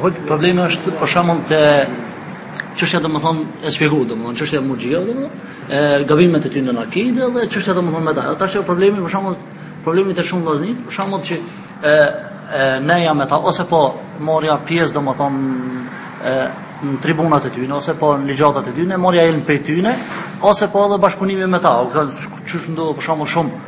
Hoj, problemi është për shembull te çështja domethënë e shpjegu domethënë çështja e murxhive domethënë e gabimet e tyre në akide dhe çështja domethënë me ta. Tash është problemi për shembull problemi te shumë vllazni, për shembull që e e ne jam me ta ose po morëm pjesë domethënë e në tribunat e tyne ose po në ligjëratat e tyne, morëm ilm prej tyne ose po edhe bashkëpunimi me ta. U kanë çka ndodh për shembull shumë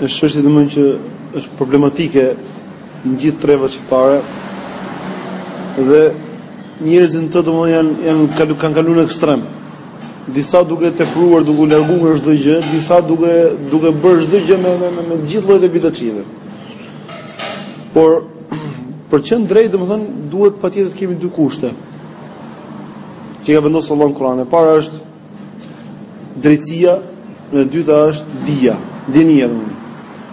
Është çështje domethënë që është problematike në gjithë trevat shqiptare. Dhe njerëzit domethënë janë janë kalu, kanë kaluar në ekstrem. Disa duke tepruar, duke u larguar nga çdo gjë, disa duke duke bërë çdo gjë me me, me, me të gjithë llojet e bidatçive. Por për të qenë drejt, domethënë duhet patjetër të kemi dy kushte. Që i ka vendosur Allahu në Kur'an. E para është Drejtësia dhe e dyta është dija, dituria domethënë.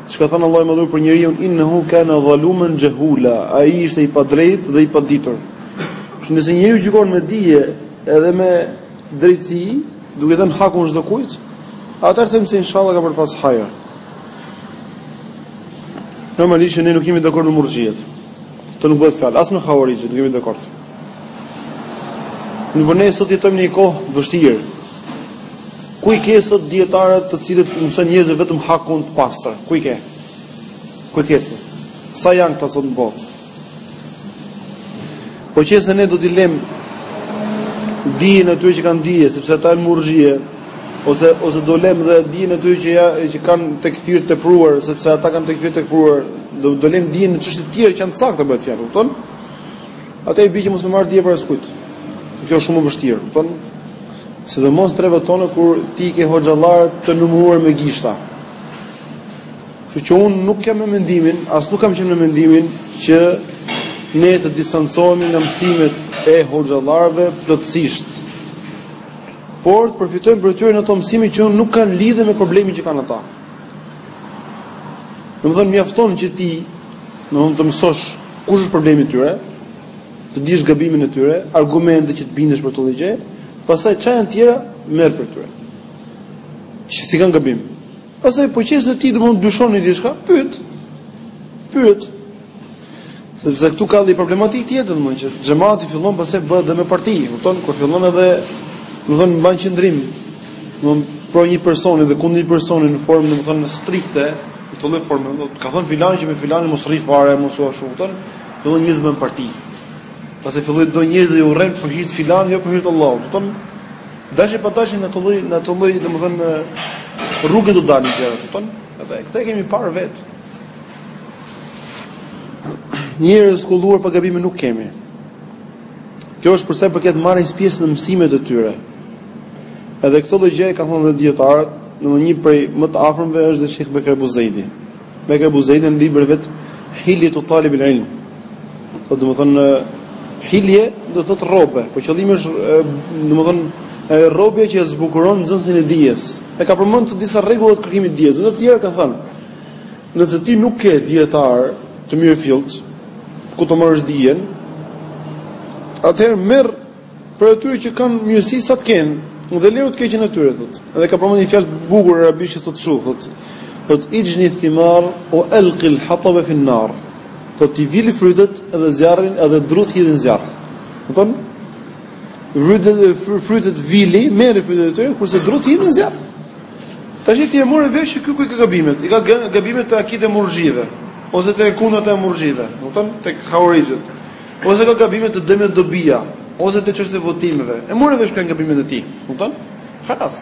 Siç ka thënë Allahu në lidhje për njeriu innehu kana zaluman jahula, ai ishte i padrejt dhe i paditur. Që nëse njeriu gjykon me dije edhe me drejtësi, duke dhënë hakun çdo kujt, atëherë them se inshallah ka për të pas hajër. Normalisht ne nuk jemi dakord me murxhiet. Kjo nuk bëhet fjalë as me havarixhët, nuk jemi dakord. Domethënë sot jetojmë në një kohë të vështirë. Ku i ke sot dietarët të cilët i mësojnë njerëzve vetëm hakun të pastër? Ku i ke? Ku i ke sot? Sa janë këta sot në botë? Po që se ne do t'i lem dijen e atyre që kanë dije, sepse ata janë murxhie, ose ose do lem dhe dijen e atyre që ja që kanë tekfir të tepruar, sepse ata kanë tekfir të tepruar, do do lem dijen në çështje të tjera që janë të sakta bëhet fjalë, kupton? Ajo i bie që mos me marrë dije prej askujt. Kjo është shumë e vështirë. Domethënë, sidomos në trevat tona kur ti ke hoxhallar të numëruar me gishta. Kështu që unë nuk jam me mendimin, as nuk kam qenë me mendimin që ne të distancohemi nga mësimet e hoxhallarëve plotësisht. Por të përfitojmë prej tyre në ato mësime që nuk kanë lidhje me problemin që kanë ata. Domethënë mjafton që ti, domethënë të mësosh kush është problemi i tyre, të dish gabimin e tyre, argumentet që të bindesh për çdo gjë, pastaj çfarë janë të tjera merr prej tyre. Që s'i kanë gabim. Pastaj po qe se ti domethënë dyshon në diçka, pyet. Pyet. Sepse këtu ka një problematikë tjetër, domethënë që xhamati fillon pastaj bëhet dhe me parti, kupton? Kur fillon edhe domethënë mban qëndrim, domethënë pro një personi dhe kundër një personi në formë domethënë strikte, në këtë lloj forme, domethënë ka thënë filani që me filanin mos rri fare, mos u ashtu, kupton? Fillon njerëz me parti. Pastaj fillon do njerëz dhe urren për hir të filanit, jo për hir të Allahut, kupton? Dashje pa dashje në atë lloj, në atë lloj domethënë rruge do dalin gjërat, kupton? Edhe këtë e kemi parë vetë. Njerëz të kulluar pa gabime nuk kemi. Kjo është për sa përket marrjes pjesë në mësimet e tyre. Edhe këtë lloj gjëje kanë thënë dietarët, në një prej më të afërmve është dhe Sheikh Bekr Buzejdi. Bekr Buzejdi në librin e vet Hiljetu Talib al-Ilm. Domethënë hilje do të thotë rrobe, por qëllimi është domethënë e rrobja që zbukuron nxënësin e dijes. E ka përmendur disa rregulla të kërkimit të dijes, ndër të tjera ka thënë Nëse ti nuk ke dijetarë të mirëfilltë, ku të marrësh dijen, atëherë merr prej atyre që kanë mirësi sa të kenë, dhe lëru të keqen e tyre, thot. Edhe ka përmend një fjalë të bukur arabisht, thot shumë, thot, thot, ixhni thimar, ue elkil hatabe fin nar, thot, ti vili frytet edhe zjarrin, edhe drutë hidhi në zjarr. Thot, frytet, frytet vili, merri frytet e tyre, kurse drutë hidhi në zjarr. Tashi ti e more vesh që ky ku i ka gabimet, i ka gabimet te akidja e murxhive, ose te e kundërta e murxhive, domethënë te havarixhët. Ose ka gabime te dëmi dobia, ose te çështja e votimeve. E more vesh këto gabime të tij, domethënë? Halas.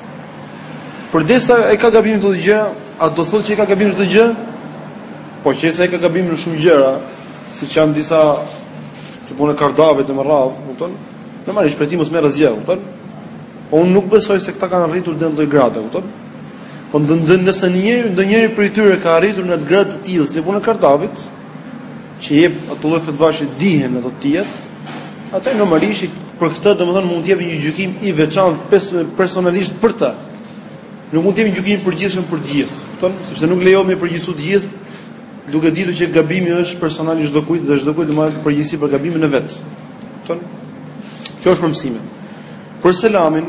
Por nëse ka gabime te njëra, a do thotë që i ka gabime të gjitha? Po qe se i ka gabime në shumë gjëra, siç janë disa si puna e Kardavit me radhë, domethënë? Normalisht prej tij mos merr asgjë, domethënë? Unë nuk besoj se këta kanë arritur deri në atë lloj grade, e kupton? Po ndonjë nëse një njeri, ndonjëri prej tyre ka arritur në atë grad të tillë si puna e Kardavit, që jep ato lloj fatvash që dihen ato të tijat, atëherë normalisht për këtë domethënë mund të jepet një gjykim i veçantë personalisht për të. Nuk mund të jepet një gjykim i përgjithshëm për të gjithë, kupton? Sepse nuk lejohet me përgjithësu të gjithë, duke ditur që gabimi është personal i çdo kujt dhe çdokush do marrë përgjegjësi për gabimin e vet. Kupton? Kjo është për mësimet. Për selamin,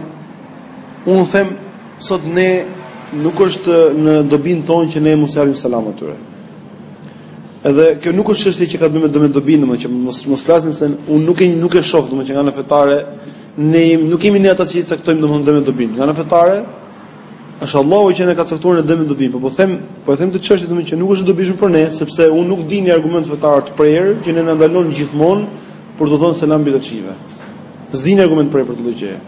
unë them, sot ne nuk është në dobinë tonë që ne mos i japim selam atyre. Edhe kjo nuk është çështje që ka të bëjë me dobinë, domethënë që mos mos flasim se unë nuk e nuk e shoh domethënë që nga ana fetare ne jemi nuk jemi ne ata që i caktojmë domethënë dëmin, dobinë. Nga ana fetare është Allahu që na ka caktuar dëmin, dobinë. Po po them, po them te çështja domethënë që nuk është e dobishme për ne, sepse unë nuk di një argument fetar të prerë që ne na ndalon gjithmonë për të dhënë selam bidatçive. S'di një argument për këtë lloj gjëje.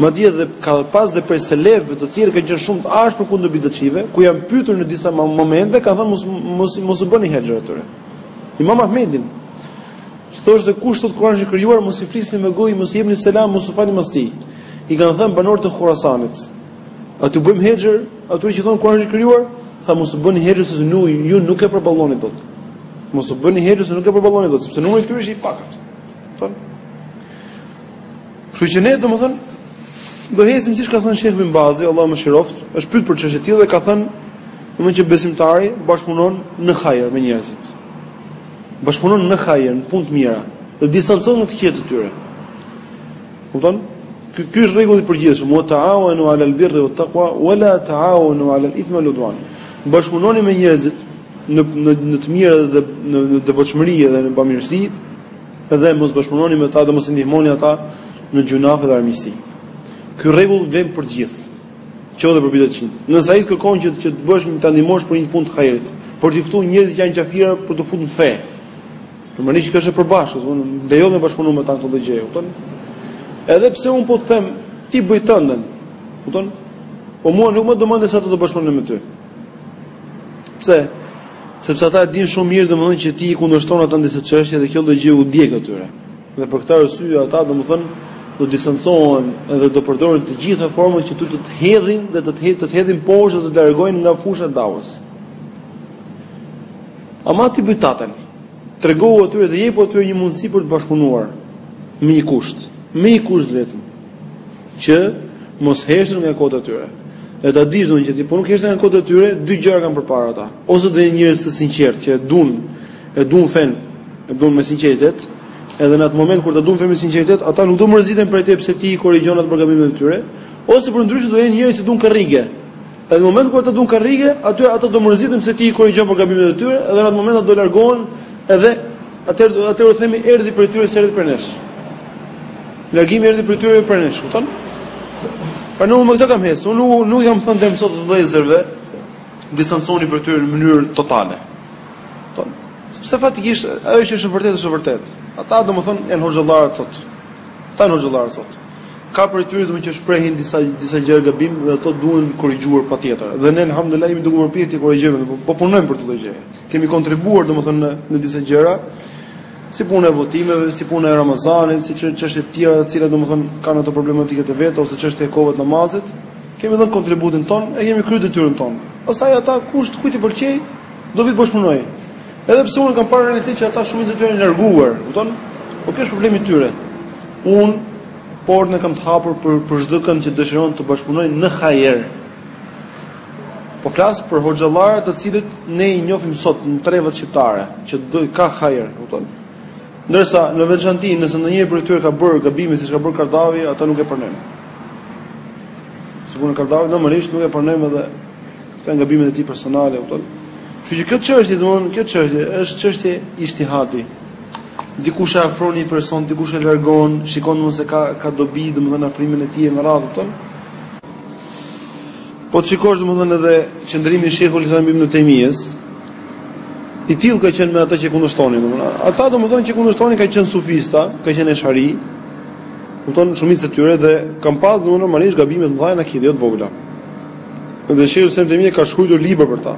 Madje dhe ka pas dhe prej selefëve, të cilët kanë qenë shumë të ashpër kundër bidatçive, kur janë pyetur në disa momente, kanë thënë mos mos mos u bëni hexhër atyre. Imam Ahmedi thoshte kush thotë Kur'ani është krijuar, mos i flisni me gojë, mos i jepni selam, mos u falni mas tij. I kanë thënë banorët e Khurasanit. A t'i bëjmë hexhër atyre që thonë Kur'ani është krijuar? Tha mos u bëni hexhër se ju nuk e përballoni dot. Mos u bëni hexhër se nuk e përballoni dot, sepse numri i tyre ishte i pakët. Kështu që ne domethënë do ecim siç ka thënë Shejh Bin Bazi, Allahu e mëshiroftë, është pyet për çështje të tilla dhe ka thënë domethënë që besimtari bashkëpunon në hajër me njerëzit. Bashkëpunon në hajër, në punë të mira, dhe distancohet nga të këqijat e tyre. Kupton? Ky ky është rregulli i përgjithshëm, wa ta'awanu 'alal birri wat taqwa wa la ta'awanu 'alal ithmi wal udwan. Bashkëpunoni me njerëzit në në të mirë dhe në në devotshmëri dhe në bamirësi dhe mos bashkëpunoni me ta dhe mos i ndihmoni ata në gjynahe dhe armiqësi. Ky rregull vlen për të gjithë, qoftë edhe për bidatçinjtë. Nëse ai të kërkon që që të bësh një ta ndihmosh për një punë të hajrit, për të ftuar njerëz që janë kafira për të futur në fe. Normalisht që është e përbashkët, lejohet me bashkëpunu me ta këtë gjë, kupton? Edhe pse un po të them ti bëj tënden, kupton? Po mua nuk ma do mendja se ata do bashkëpunojnë me ty. Pse? Sepse ata e dinë shumë mirë domethënë që ti i kundërshton ata në disa çështje dhe kjo lloj gjëje u djeg atyre. Dhe për këtë arsye ata domethënë do distancohen dhe do përdorin të gjitha format që ty të të hedhin dhe të të hedhin, të të hedhin poshtë dhe të largojnë nga fusha e davës. Ama ti bëj tënden. Tregohu atyre dhe jepu atyre një mundësi për të bashkëpunuar me një kusht, me një kusht vetëm. Që mos heshtim nga e kota e tyre. Dhe ta dish domethënë që ti po nuk heshte nga e kota e tyre, dy gjëra kanë përpara ata. Ose do jenë njerëz të sinqertë që e duan, e duan fenë, e duan me sinqeritet, edhe në atë moment kur ata duan fenë me sinqeritet, ata nuk do mërziten për atë pse ti i korrigjon ata për gabimet e tyre, ose përndryshe do jenë njerëz që duan karrige. Dhe në momentin kur ata duan karrige, aty ata do mërziten se ti i korrigjon për gabimet e tyre dhe në atë moment ata do largohen edhe atëherë atëherë u themi erdhi prej tyre s'erdhi prej nesh. Largimi erdhi prej tyre jo prej nesh, kupton? Po në këtë kontekst, unë nuk, nuk u kam thënë deri më sot vëllezërve, distancohuni prej tyre në mënyrë totale. Kupton? Sepse faktikisht, ajo që është e vërtetë, është e vërtetë. Ata, domethënë, janë hoxhallarët sot. Ata janë hoxhallarët sot. Ka prej tyre domethënë që shprehin disa disa gjëra gabim dhe ato duhen korrigjuar patjetër. Dhe ne alhamdulillah jemi duke u përpjekur t'i korrigjojmë, po, po punojmë për këtë gjë. Kemi kontribuar domethënë në, në disa gjëra, si puna e votimeve, si puna e Ramazanit, si çështje të tjera të cilat domethënë kanë ato problematika të veta ose çështje e kohëve të namazit. Kemi dhënë kontributin tonë e kemi kryer detyrën tonë. Pastaj ata kush kujt i pëlqej, do vijë të bashkëpunojë. Edhe pse unë kam parë realitet që ata shumica e tyre janë larguar, kupton? Po ky është problemi i tyre. Unë portën e kam të hapur për për çdokënd që dëshiron të bashkëpunojë në hajër. Po flas për hoxhallarë të cilët ne i njohim sot në trevat shqiptare, që tek ta ka hajër, kupton? Ndërsa në veçanti, nëse ndonjëri prej tyre ka bërë gabime siç ka bërë Kardavi, ata nuk e pranojnë. Sigurisht Kardavin normalisht nuk e pranojmë edhe Këto janë gabimet e tij personale, kupton? Kështu që kjo çështje, domthonë, kjo çështje është çështje ijtihadi. Dikush e afron një person, dikush e largon, shikon nëse ka ka dobi, domthonë afrimin e tij në radhë, kupton? Po shikosh domthonë edhe qendrimi i shehul Islam ibn Taymijes, i tillë ka qenë me ata që kundërshtonin, domthonë. Ata domthonë që kundërshtonin kanë qenë sufista, kanë qenë eshari. Kupton shumicë e tyre dhe kanë pas domthonë normalisht gabime të mëdha në akide jo të vogla. Dhe shehul Islam Temie ka shkruajtur libër për ta.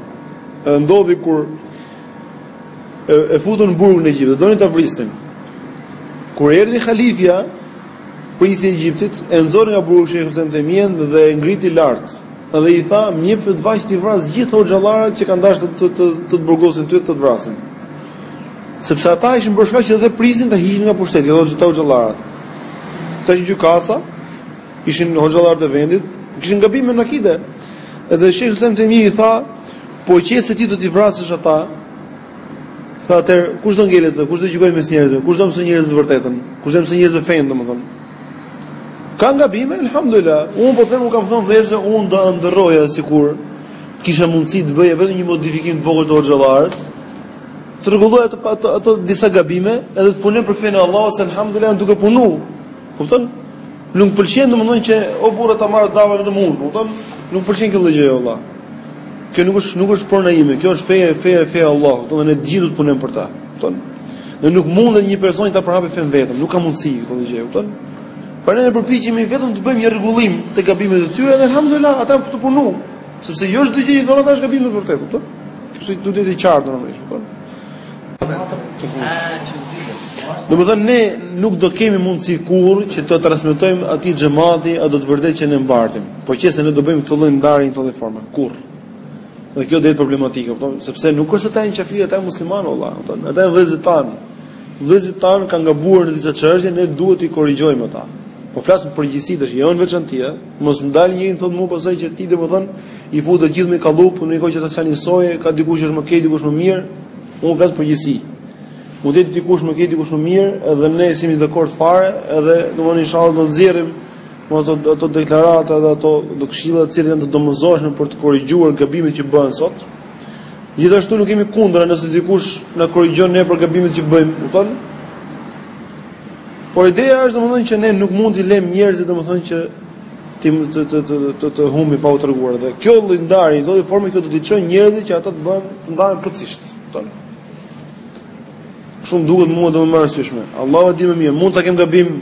Edhe ndodhi kur e, e futën në burg në Egjipt, dhe donin ta vrisnin. Kur erdhi halifja, princi i Egjiptit, e nxori nga burgu shehul Islam Temien dhe e ngriti lart. Dhe i tha, "Më jep fetva t'i vras gjithë hoxhallarët që kanë dashur të të të të burgosin ty të të vrasin." Sepse ata ishin bërë shkak që edhe princin ta hiqnin nga pushteti, këta hoxhallarët. Ata ishin gjykatësa ishin hoxhallarët e vendit, kishin gabime në akide. Edhe Sheikh Islam Temie i tha, po qe se ti do t'i vrasësh ata, tha atëherë kush do ngelet, kush do gjykojë mes njerëzve, kush do mësoj njerëzve të vërtetën, kush do mësoj njerëzve fen, domethënë. Ka gabime, alhamdulillah. Un po them, u kam thënë vetë se un do ëndërroja sikur të kisha mundësi të bëja vetëm një modifikim të vogël te hoxhallarët, të rregulloja ato ato disa gabime edhe të punojnë për fenë e Allahut, se alhamdulillah janë duke punuar. Kupton? Nuk pëlqen domethënë që o burra ta marrë dava vetëm unë, kupton? Nuk pëlqen kjo gjë valla. Kjo nuk është nuk është pronë ime, kjo është feja feja feja e Allahut, domethënë ne të gjithë do të punojmë për ta. Kupton? Dhe nuk mundet një person ta përhapë fen vetëm, nuk ka mundësi kjo gjë, kupton? Por ne përpiqemi vetëm të bëjmë një rregullim të gabimeve të tyre dhe alhamdulillah ata po punojnë, sepse jo çdo gjë që thonë ata është gabim në të vërtetë, kupton? Kështu që duhet të jetë e qartë normalisht, kupton? Domethënë, ne nuk do kemi mundësi kurrë që t'i transmitojmë atij xhemati, ato të vërteta që ne mbartim. Po qe se ne do bëjmë këtë lloj ndarje në këtë formë, kurrë. Dhe kjo do jetë problematike, kupton, sepse nuk është se ata janë qafirë, ata janë muslimanë, valla, ata janë vëllezërit tanë. Vëllezërit tanë kanë gabuar në disa çështje, ne duhet t'i korrigjojmë ata. Po flas përgjithësisht, jo në veçanti, ja, Mos më dalë njëri të më thotë mua pasaj që ti domethën i futë të gjithë në një kallëp, në një kohë që ata s'janë njësoj, ka dikush që është më keq, dikush më mirë, unë flas në përgjithësi. Mund të jetë dikush më keq, dikush më mirë, edhe ne s'jemi dakord fare, edhe domethën inshallah do të nxjerrim po ato ato deklarata dhe ato këshilla të cilat janë të domosdoshme për të korrigjuar gabimet që bëhen sot. Gjithashtu nuk jemi kundra nëse dikush na korrigjon ne për gabimet që bëjmë, kupton? Por ideja është domethënë që ne nuk mund t'i lëmë njerëzit domethënë që ti të të të të të humbi pa u treguar dhe kjo lloj ndarje, kjo lloj forme kjo do t'i çojë njerëzit që ata të bëhen të ndahen plotësisht, kupton? Kështu më duket mua domethënë më e arsyeshme. Allahu e di më mirë, mund ta kem gabim,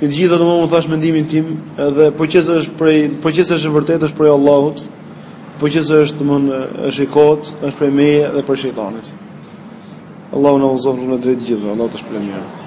gjithsesi domethënë thash mendimin tim, edhe po qe se është prej po qe se është e vërtetë është prej Allahut. Po qe se është, domthon, është i kotë, është prej meje dhe prej shejtanit. Allahu na udhëzoftë në drejt të gjithëve, Allahu ta shpërbleftë.